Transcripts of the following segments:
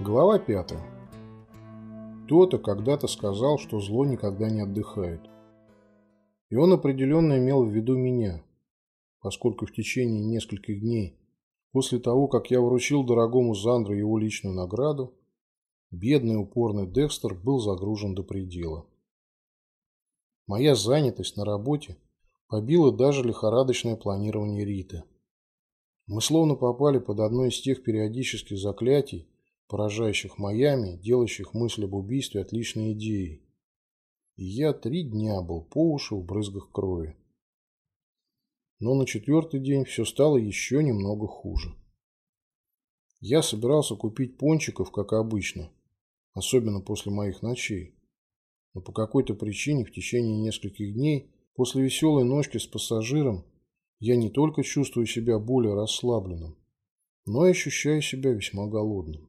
Глава 5. Кто-то когда-то сказал, что зло никогда не отдыхает. И он определенно имел в виду меня, поскольку в течение нескольких дней после того, как я вручил дорогому Зандру его личную награду, бедный упорный Декстер был загружен до предела. Моя занятость на работе побила даже лихорадочное планирование Риты. Мы словно попали под одно из тех периодических заклятий, поражающих Майами, делающих мысль об убийстве отличной идеей. И я три дня был по уши в брызгах крови. Но на четвертый день все стало еще немного хуже. Я собирался купить пончиков, как обычно, особенно после моих ночей. Но по какой-то причине в течение нескольких дней после веселой ночки с пассажиром я не только чувствую себя более расслабленным, но и ощущаю себя весьма голодным.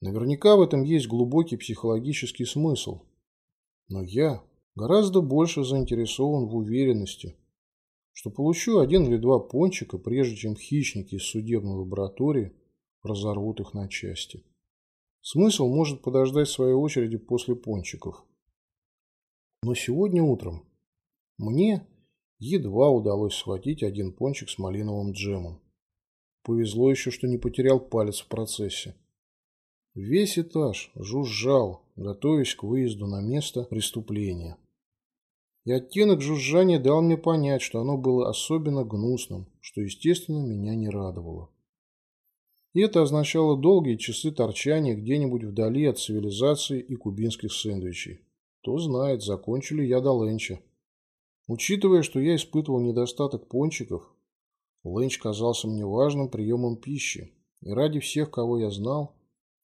Наверняка в этом есть глубокий психологический смысл. Но я гораздо больше заинтересован в уверенности, что получу один или два пончика, прежде чем хищники из судебной лаборатории разорвут их на части. Смысл может подождать своей очереди после пончиков. Но сегодня утром мне едва удалось схватить один пончик с малиновым джемом. Повезло еще, что не потерял палец в процессе. Весь этаж жужжал, готовясь к выезду на место преступления. И оттенок жужжания дал мне понять, что оно было особенно гнусным, что, естественно, меня не радовало. И это означало долгие часы торчания где-нибудь вдали от цивилизации и кубинских сэндвичей. Кто знает, закончили я до ленча. Учитывая, что я испытывал недостаток пончиков, ленч казался мне важным приемом пищи, и ради всех, кого я знал,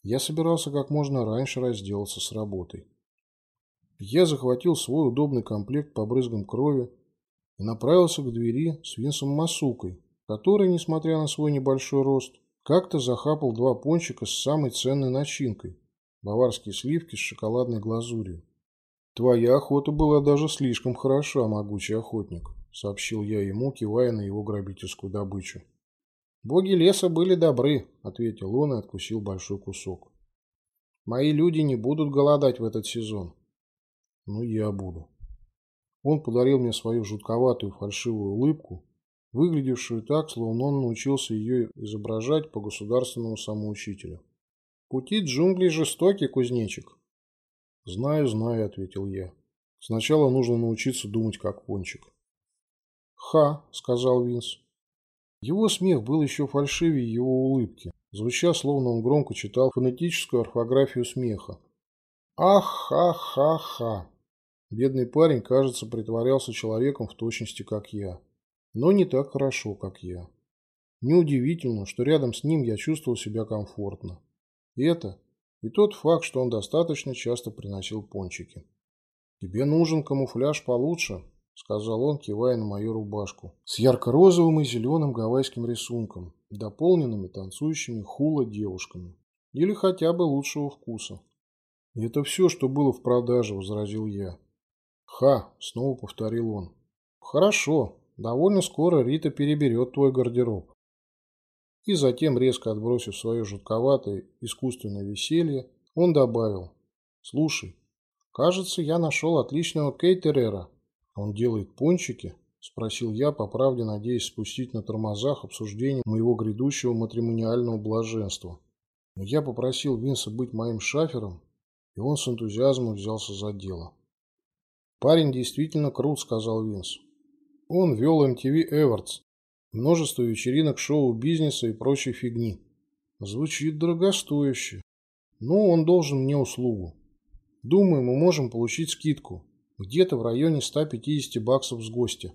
я собирался как можно раньше разделаться с работой. Я захватил свой удобный комплект по брызгам крови и направился к двери с Винсом Масукой, который, несмотря на свой небольшой рост, как-то захапал два пончика с самой ценной начинкой – баварские сливки с шоколадной глазурью. «Твоя охота была даже слишком хороша, могучий охотник», – сообщил я ему, кивая на его грабительскую добычу. «Боги леса были добры», — ответил он и откусил большой кусок. «Мои люди не будут голодать в этот сезон». «Ну, я буду». Он подарил мне свою жутковатую фальшивую улыбку, выглядевшую так, словно он научился ее изображать по государственному самоучителю. «Пути джунглей жестоки, кузнечик». «Знаю, знаю», — ответил я. «Сначала нужно научиться думать как пончик». «Ха», — сказал Винс. Его смех был еще фальшивее его улыбки, звуча, словно он громко читал фонетическую орфографию смеха. «Ах-ха-ха-ха!» Бедный парень, кажется, притворялся человеком в точности, как я. Но не так хорошо, как я. Неудивительно, что рядом с ним я чувствовал себя комфортно. Это, и тот факт, что он достаточно часто приносил пончики. «Тебе нужен камуфляж получше», — сказал он, кивая на мою рубашку, с ярко-розовым и зеленым гавайским рисунком, дополненными танцующими хула девушками. Или хотя бы лучшего вкуса. «Это все, что было в продаже», — возразил я. «Ха!» — снова повторил он. «Хорошо. Довольно скоро Рита переберет твой гардероб». И затем, резко отбросив свое жутковатое искусственное веселье, он добавил. «Слушай, кажется, я нашел отличного кейтерера, «Он делает пончики?» – спросил я, по правде надеясь спустить на тормозах обсуждение моего грядущего матримониального блаженства. Но я попросил Винса быть моим шафером, и он с энтузиазмом взялся за дело. «Парень действительно крут», – сказал Винс. Он вел MTV Awards, множество вечеринок шоу-бизнеса и прочей фигни. Звучит дорогостояще. Но он должен мне услугу. Думаю, мы можем получить скидку. Где-то в районе 150 баксов с гостя.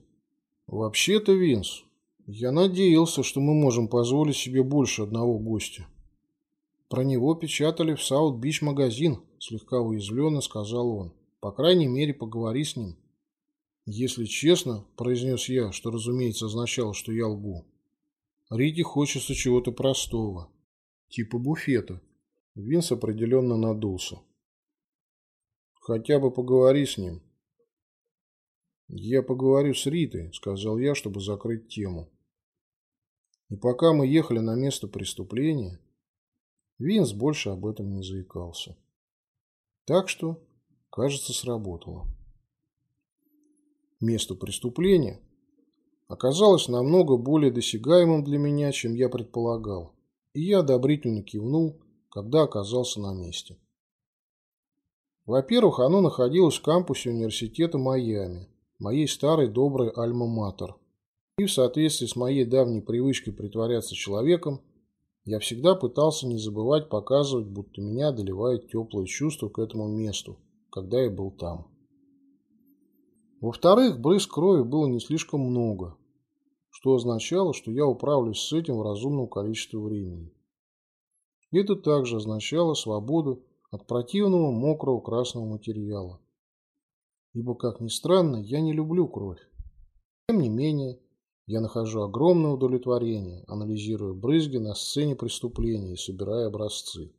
Вообще-то, Винс, я надеялся, что мы можем позволить себе больше одного гостя. Про него печатали в South Beach Magazine, слегка уязвленно сказал он. По крайней мере, поговори с ним. Если честно, произнес я, что, разумеется, означало, что я лгу. Рите хочется чего-то простого, типа буфета. Винс определенно надулся. Хотя бы поговори с ним. «Я поговорю с Ритой», — сказал я, чтобы закрыть тему. И пока мы ехали на место преступления, Винс больше об этом не заикался. Так что, кажется, сработало. Место преступления оказалось намного более досягаемым для меня, чем я предполагал, и я одобрительно кивнул, когда оказался на месте. Во-первых, оно находилось в кампусе университета Майами, моей старой доброй альма-матер. И в соответствии с моей давней привычкой притворяться человеком, я всегда пытался не забывать показывать, будто меня одолевает теплое чувство к этому месту, когда я был там. Во-вторых, брызг крови было не слишком много, что означало, что я управлюсь с этим в разумном количестве времени. Это также означало свободу от противного мокрого красного материала. Ибо, как ни странно, я не люблю кровь. Тем не менее, я нахожу огромное удовлетворение, анализируя брызги на сцене преступления и собирая образцы.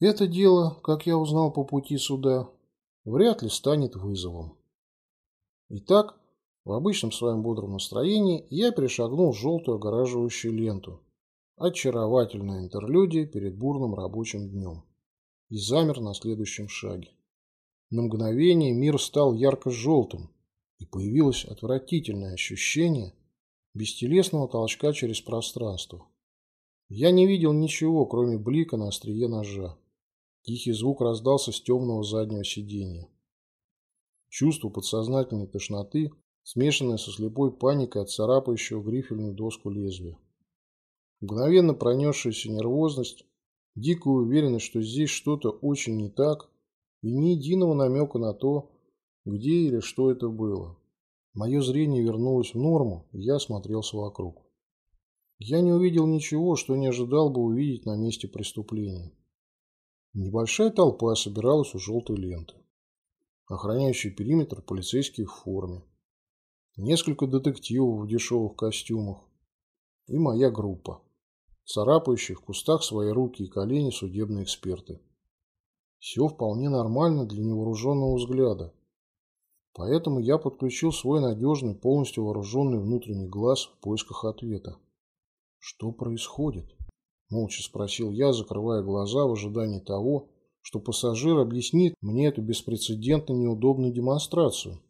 Это дело, как я узнал по пути сюда, вряд ли станет вызовом. Итак, в обычном своем бодром настроении я перешагнул желтую огораживающую ленту. Очаровательная интерлюдия перед бурным рабочим днем. И замер на следующем шаге. На мгновение мир стал ярко-желтым, и появилось отвратительное ощущение бестелесного толчка через пространство. Я не видел ничего, кроме блика на острие ножа. Тихий звук раздался с темного заднего сиденья. Чувство подсознательной тошноты, смешанное со слепой паникой от царапающего грифельную доску лезвия. Мгновенно пронесшаяся нервозность, дикая уверенность, что здесь что-то очень не так, и ни единого намека на то, где или что это было. Мое зрение вернулось в норму, и я осмотрелся вокруг. Я не увидел ничего, что не ожидал бы увидеть на месте преступления. Небольшая толпа собиралась у желтой ленты. Охраняющий периметр полицейские в форме. Несколько детективов в дешевых костюмах. И моя группа. Царапающие в кустах свои руки и колени судебные эксперты. Все вполне нормально для невооруженного взгляда. Поэтому я подключил свой надежный, полностью вооруженный внутренний глаз в поисках ответа. «Что происходит?» – молча спросил я, закрывая глаза в ожидании того, что пассажир объяснит мне эту беспрецедентно неудобную демонстрацию.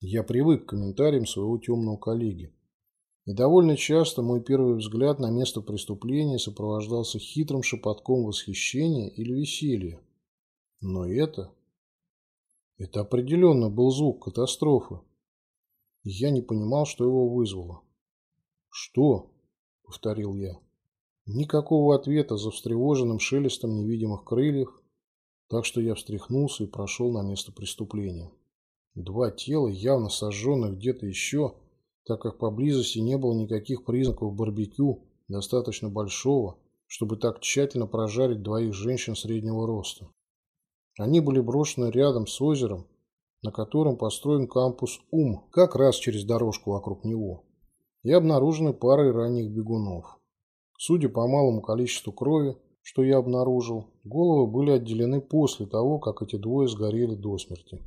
Я привык к комментариям своего темного коллеги. И довольно часто мой первый взгляд на место преступления сопровождался хитрым шепотком восхищения или веселья. Но это это определенно был звук катастрофы. Я не понимал, что его вызвало. «Что?» — повторил я. Никакого ответа за встревоженным шелестом невидимых крыльев, так что я встряхнулся и прошел на место преступления. Два тела, явно сожженных где-то еще, так как поблизости не было никаких признаков барбекю, достаточно большого, чтобы так тщательно прожарить двоих женщин среднего роста. Они были брошены рядом с озером, на котором построен кампус УМ, как раз через дорожку вокруг него, и обнаружены парой ранних бегунов. Судя по малому количеству крови, что я обнаружил, головы были отделены после того, как эти двое сгорели до смерти.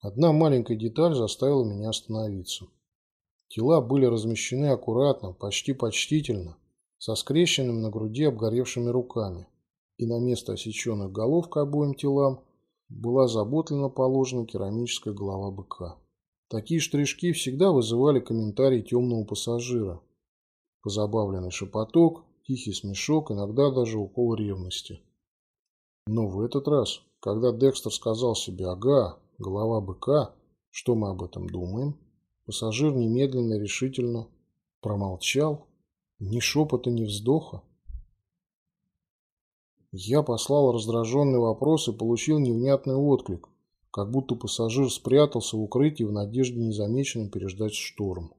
Одна маленькая деталь заставила меня остановиться. Тела были размещены аккуратно, почти почтительно, со скрещенными на груди обгоревшими руками и на место осеченных голов к обоим телам была заботленно положена керамическая голова быка. Такие штришки всегда вызывали комментарий темного пассажира. Позабавленный шепоток, тихий смешок, иногда даже укол ревности. Но в этот раз, когда Декстер сказал себе «Ага, голова быка, что мы об этом думаем?», пассажир немедленно решительно промолчал, ни шепота, ни вздоха. Я послал раздраженный вопрос и получил невнятный отклик, как будто пассажир спрятался в укрытии в надежде незамеченным переждать шторм.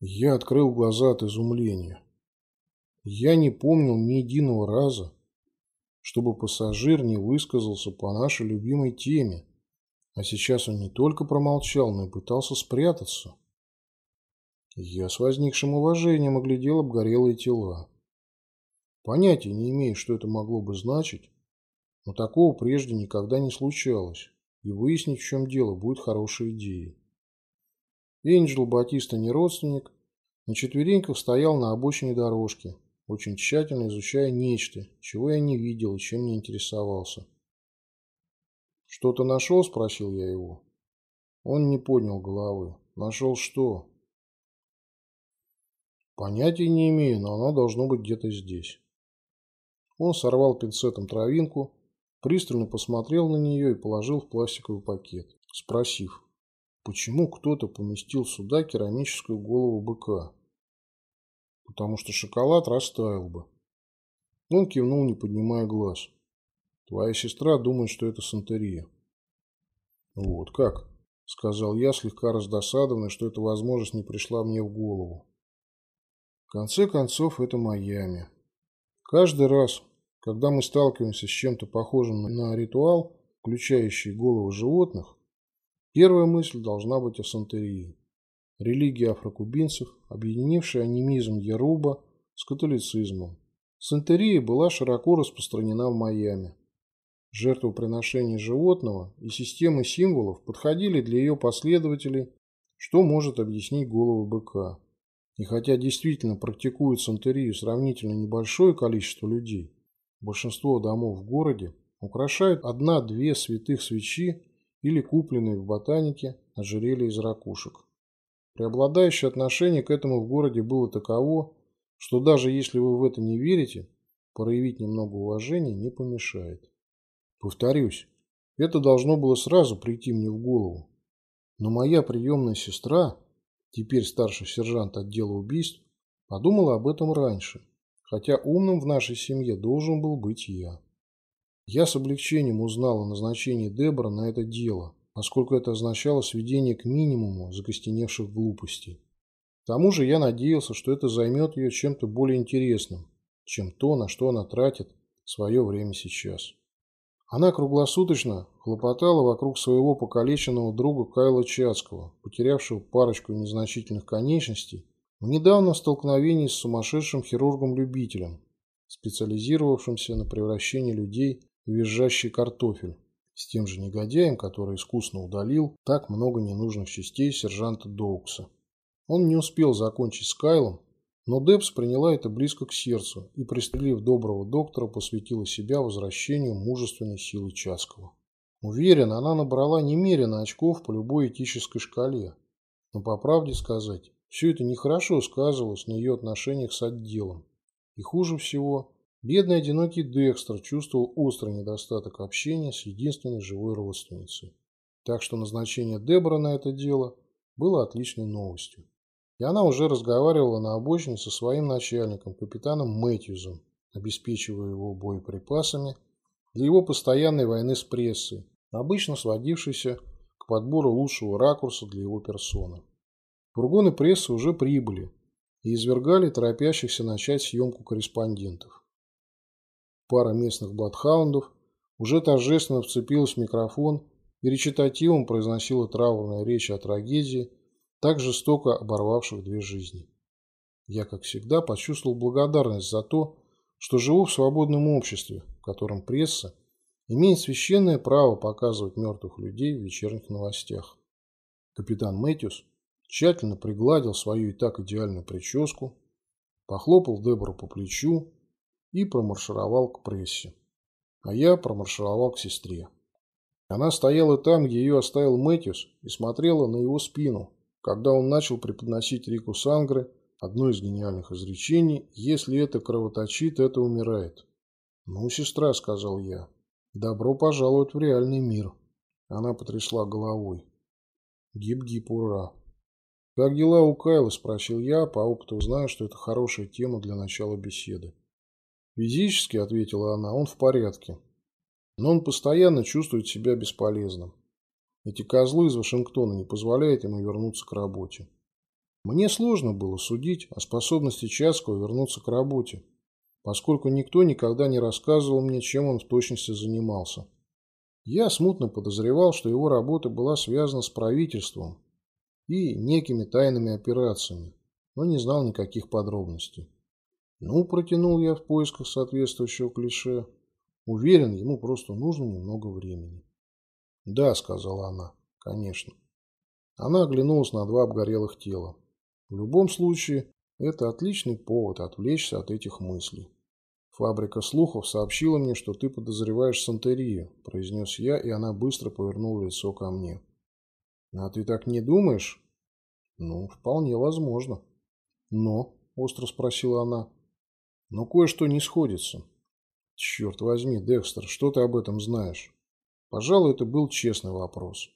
Я открыл глаза от изумления. Я не помнил ни единого раза, чтобы пассажир не высказался по нашей любимой теме, а сейчас он не только промолчал, но и пытался спрятаться. Я с возникшим уважением оглядел обгорелые тела. Понятия не имею, что это могло бы значить, но такого прежде никогда не случалось, и выяснить, в чем дело, будет хорошей идеей. Энджел Батиста не родственник, На четвереньках стоял на обочине дорожки, очень тщательно изучая нечто, чего я не видел и чем не интересовался. «Что-то нашел?» – спросил я его. Он не поднял головы. «Нашел что?» «Понятия не имею, но оно должно быть где-то здесь». Он сорвал пинцетом травинку, пристально посмотрел на нее и положил в пластиковый пакет, спросив, почему кто-то поместил сюда керамическую голову быка. Потому что шоколад растаял бы. Он кивнул, не поднимая глаз. Твоя сестра думает, что это сантерия. Вот как, сказал я, слегка раздосадованный, что эта возможность не пришла мне в голову. В конце концов, это Майами. Каждый раз, когда мы сталкиваемся с чем-то похожим на ритуал, включающий головы животных, первая мысль должна быть о сантерии. Религия афрокубинцев, объединившая анимизм Яруба с католицизмом. Сантерия была широко распространена в Майами. Жертвоприношение животного и системы символов подходили для ее последователей, что может объяснить голову быка. И хотя действительно практикуют сантерию сравнительно небольшое количество людей, большинство домов в городе украшают одна-две святых свечи или купленные в ботанике ожерелья из ракушек. Преобладающее отношение к этому в городе было таково, что даже если вы в это не верите, проявить немного уважения не помешает. Повторюсь, это должно было сразу прийти мне в голову. Но моя приемная сестра, теперь старший сержант отдела убийств, подумала об этом раньше, хотя умным в нашей семье должен был быть я. Я с облегчением узнал о назначении Дебора на это дело, поскольку это означало сведение к минимуму закостеневших глупостей. К тому же я надеялся, что это займет ее чем-то более интересным, чем то, на что она тратит свое время сейчас. Она круглосуточно хлопотала вокруг своего покалеченного друга Кайла Чацкого, потерявшего парочку незначительных конечностей, в недавнем столкновении с сумасшедшим хирургом-любителем, специализировавшимся на превращении людей в визжащий картофель, с тем же негодяем, который искусно удалил так много ненужных частей сержанта Доукса. Он не успел закончить с Кайлом, но Депс приняла это близко к сердцу и, пристрелив доброго доктора, посвятила себя возвращению мужественной силы Часкова. Уверен, она набрала немерено очков по любой этической шкале. Но по правде сказать, все это нехорошо сказывалось на ее отношениях с отделом. И хуже всего, бедный одинокий Декстер чувствовал острый недостаток общения с единственной живой родственницей. Так что назначение Дебора на это дело было отличной новостью и она уже разговаривала на обочине со своим начальником, капитаном Мэтьюзом, обеспечивая его боеприпасами для его постоянной войны с прессой, обычно сводившейся к подбору лучшего ракурса для его персоны. Фургоны прессы уже прибыли и извергали торопящихся начать съемку корреспондентов. Пара местных бладхаундов уже торжественно вцепилась в микрофон и речитативом произносила траурные речи о трагедии, так жестоко оборвавших две жизни. Я, как всегда, почувствовал благодарность за то, что живу в свободном обществе, в котором пресса имеет священное право показывать мертвых людей в вечерних новостях. Капитан Мэтьюс тщательно пригладил свою и так идеальную прическу, похлопал Дебору по плечу и промаршировал к прессе. А я промаршировал к сестре. Она стояла там, где ее оставил Мэтьюс, и смотрела на его спину, когда он начал преподносить Рику Сангре одно из гениальных изречений «Если это кровоточит, это умирает». «Ну, сестра», — сказал я, — «добро пожаловать в реальный мир». Она потрясла головой. «Гип-гип, ура!» «Как дела у Кайла?» – спросил я, по опыту знаю, что это хорошая тема для начала беседы. «Физически», – ответила она, – «он в порядке. Но он постоянно чувствует себя бесполезным. Эти козлы из Вашингтона не позволяют ему вернуться к работе. Мне сложно было судить о способности Чацкого вернуться к работе, поскольку никто никогда не рассказывал мне, чем он в точности занимался. Я смутно подозревал, что его работа была связана с правительством и некими тайными операциями, но не знал никаких подробностей. Ну, протянул я в поисках соответствующего клише. Уверен, ему просто нужно немного времени. «Да», — сказала она, — «конечно». Она оглянулась на два обгорелых тела. В любом случае, Это отличный повод отвлечься от этих мыслей. Фабрика слухов сообщила мне, что ты подозреваешь Сантерию, произнес я, и она быстро повернула лицо ко мне. А ты так не думаешь? Ну, вполне возможно. Но, остро спросила она, но кое-что не сходится. Черт возьми, Декстер, что ты об этом знаешь? Пожалуй, это был честный вопрос.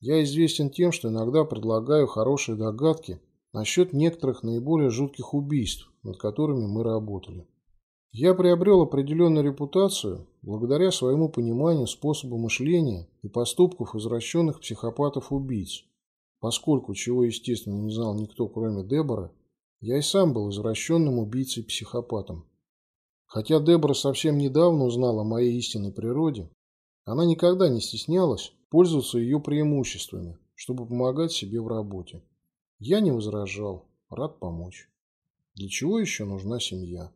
Я известен тем, что иногда предлагаю хорошие догадки насчет некоторых наиболее жутких убийств, над которыми мы работали. Я приобрел определенную репутацию благодаря своему пониманию способа мышления и поступков извращенных психопатов-убийц. Поскольку, чего, естественно, не знал никто, кроме Дебора, я и сам был извращенным убийцей-психопатом. Хотя Дебора совсем недавно узнала о моей истинной природе, она никогда не стеснялась пользоваться ее преимуществами, чтобы помогать себе в работе. Я не возражал, рад помочь. Для чего еще нужна семья?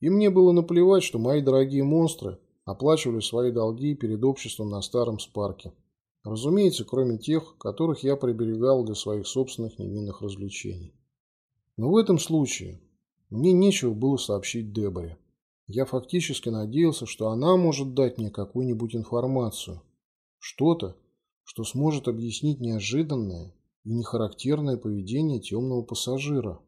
И мне было наплевать, что мои дорогие монстры оплачивали свои долги перед обществом на старом спарке. Разумеется, кроме тех, которых я приберегал для своих собственных невинных развлечений. Но в этом случае мне нечего было сообщить Деборе. Я фактически надеялся, что она может дать мне какую-нибудь информацию. Что-то, что сможет объяснить неожиданное и нехарактерное поведение темного пассажира.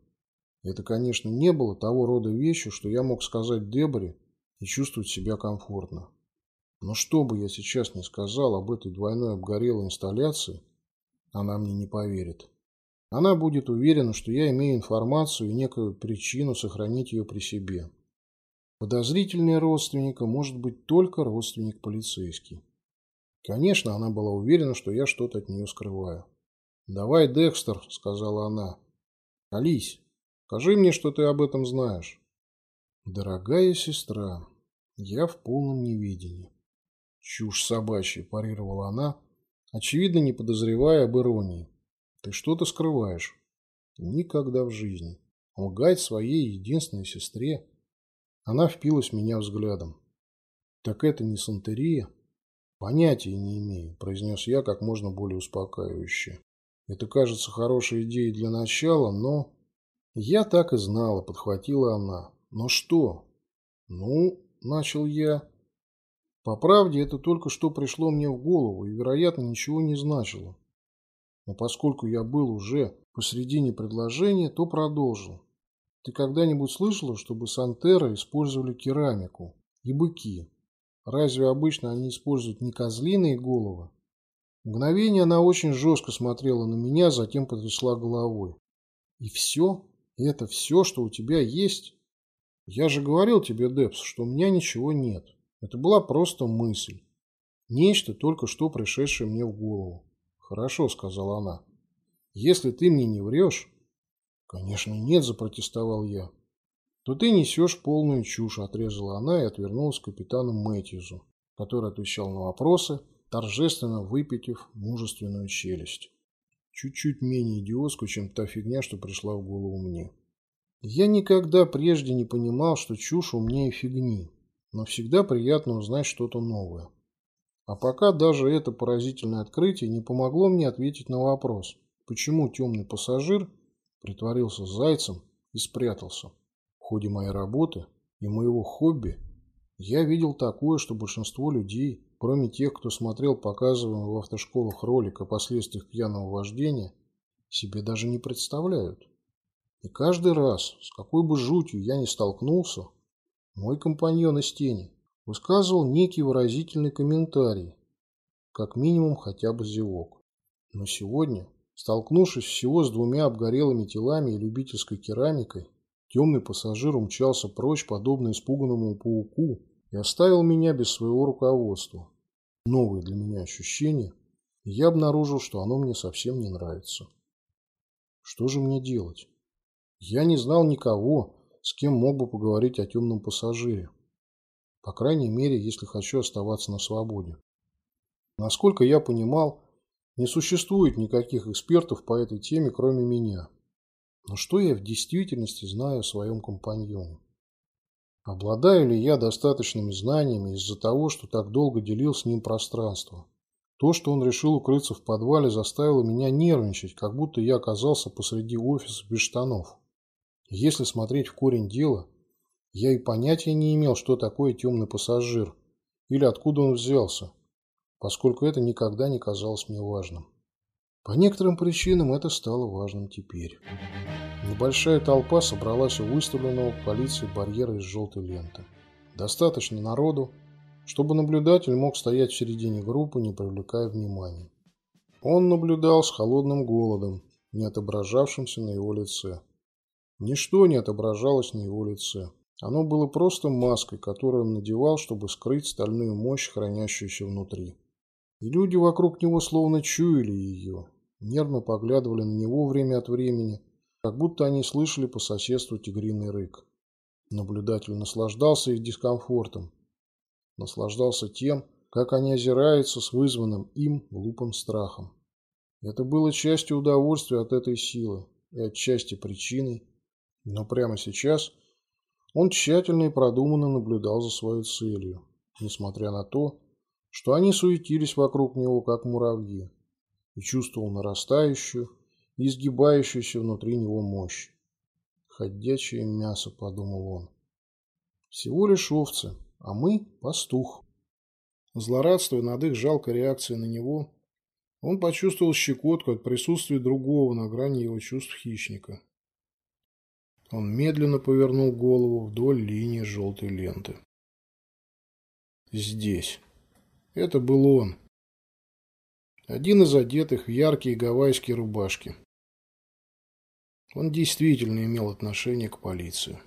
Это, конечно, не было того рода вещью, что я мог сказать Деборе и чувствовать себя комфортно. Но что бы я сейчас ни сказал об этой двойной обгорелой инсталляции, она мне не поверит. Она будет уверена, что я имею информацию и некую причину сохранить ее при себе. Подозрительнее родственника может быть только родственник полицейский. Конечно, она была уверена, что я что-то от нее скрываю. «Давай, Декстер», — сказала она. «Ались, скажи мне, что ты об этом знаешь». «Дорогая сестра, я в полном неведении». «Чушь собачья», – парировала она, очевидно не подозревая об иронии. «Ты что-то скрываешь». «Никогда в жизни. Лгать своей единственной сестре она впилась в меня взглядом. «Так это не сантерия?» «Понятия не имею», – произнес я как можно более успокаивающе. «Это кажется хорошей идеей для начала, но...» «Я так и знала», – подхватила она. «Но что?» «Ну...» – начал я. По правде, это только что пришло мне в голову и, вероятно, ничего не значило. Но поскольку я был уже посредине предложения, то продолжил. Ты когда-нибудь слышала, чтобы сантеры использовали керамику и быки? Разве обычно они используют не козлиные головы? мгновение она очень жестко смотрела на меня, затем потрясла головой. И все? Это все, что у тебя есть? Я же говорил тебе, Депс, что у меня ничего нет. Это была просто мысль. Нечто, только что пришедшее мне в голову. Хорошо, сказала она. Если ты мне не врешь, «Конечно нет», – запротестовал я. «То ты несешь полную чушь», – отрезала она и отвернулась к капитану Мэтьюзу, который отвечал на вопросы, торжественно выпитив мужественную челюсть. Чуть-чуть менее идиотскую, чем та фигня, что пришла в голову мне. Я никогда прежде не понимал, что чушь умнее фигни, но всегда приятно узнать что-то новое. А пока даже это поразительное открытие не помогло мне ответить на вопрос, почему темный пассажир – притворился зайцем и спрятался. В ходе моей работы и моего хобби я видел такое, что большинство людей, кроме тех, кто смотрел показываемый в автошколах ролик о последствиях пьяного вождения, себе даже не представляют. И каждый раз, с какой бы жутью я ни столкнулся, мой компаньон из тени высказывал некий выразительный комментарий, как минимум хотя бы зевок. Но сегодня Столкнувшись всего с двумя обгорелыми телами и любительской керамикой, темный пассажир умчался прочь, подобно испуганному пауку, и оставил меня без своего руководства. Новые для меня ощущения, и я обнаружил, что оно мне совсем не нравится. Что же мне делать? Я не знал никого, с кем мог бы поговорить о темном пассажире. По крайней мере, если хочу оставаться на свободе. Насколько я понимал, не существует никаких экспертов по этой теме, кроме меня. Но что я в действительности знаю о своем компаньоне? Обладаю ли я достаточными знаниями из-за того, что так долго делил с ним пространство? То, что он решил укрыться в подвале, заставило меня нервничать, как будто я оказался посреди офиса без штанов. Если смотреть в корень дела, я и понятия не имел, что такое темный пассажир или откуда он взялся, поскольку это никогда не казалось мне важным. По некоторым причинам это стало важным теперь. Небольшая толпа собралась у выставленного полиции барьера из желтой ленты. Достаточно народу, чтобы наблюдатель мог стоять в середине группы, не привлекая внимания. Он наблюдал с холодным голодом, не отображавшимся на его лице. Ничто не отображалось на его лице. Оно было просто маской, которую он надевал, чтобы скрыть стальную мощь, хранящуюся внутри. И люди вокруг него словно чуяли ее, нервно поглядывали на него время от времени, как будто они слышали по соседству тигриный рык. Наблюдатель наслаждался их дискомфортом, наслаждался тем, как они озираются с вызванным им глупым страхом. Это было частью удовольствия от этой силы и отчасти причиной, но прямо сейчас он тщательно и продуманно наблюдал за своей целью, несмотря на то, что они суетились вокруг него, как муравьи, и чувствовал нарастающую и изгибающуюся внутри него мощь. «Ходячее мясо», — подумал он. «Всего лишь овцы, а мы — пастух». Злорадствуя над их жалкой реакцией на него, он почувствовал щекотку от присутствия другого на грани его чувств хищника. Он медленно повернул голову вдоль линии желтой ленты. Здесь. Это был он. Один из одетых в яркие гавайские рубашки. Он действительно имел отношение к полиции.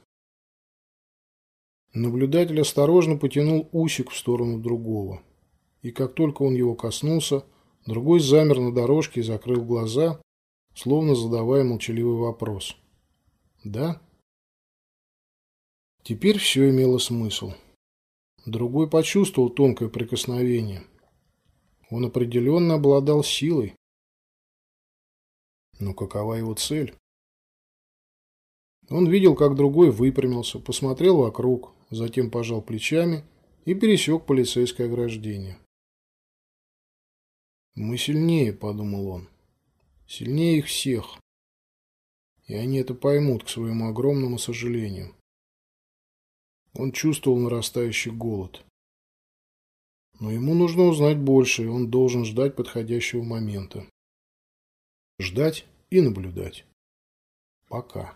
Наблюдатель осторожно потянул усик в сторону другого. И как только он его коснулся, другой замер на дорожке и закрыл глаза, словно задавая молчаливый вопрос. «Да?» Теперь все имело смысл. Другой почувствовал тонкое прикосновение. Он определенно обладал силой. Но какова его цель? Он видел, как другой выпрямился, посмотрел вокруг, затем пожал плечами и пересек полицейское ограждение. «Мы сильнее», — подумал он. «Сильнее их всех. И они это поймут, к своему огромному сожалению». Он чувствовал нарастающий голод. Но ему нужно узнать больше, и он должен ждать подходящего момента. Ждать и наблюдать. Пока.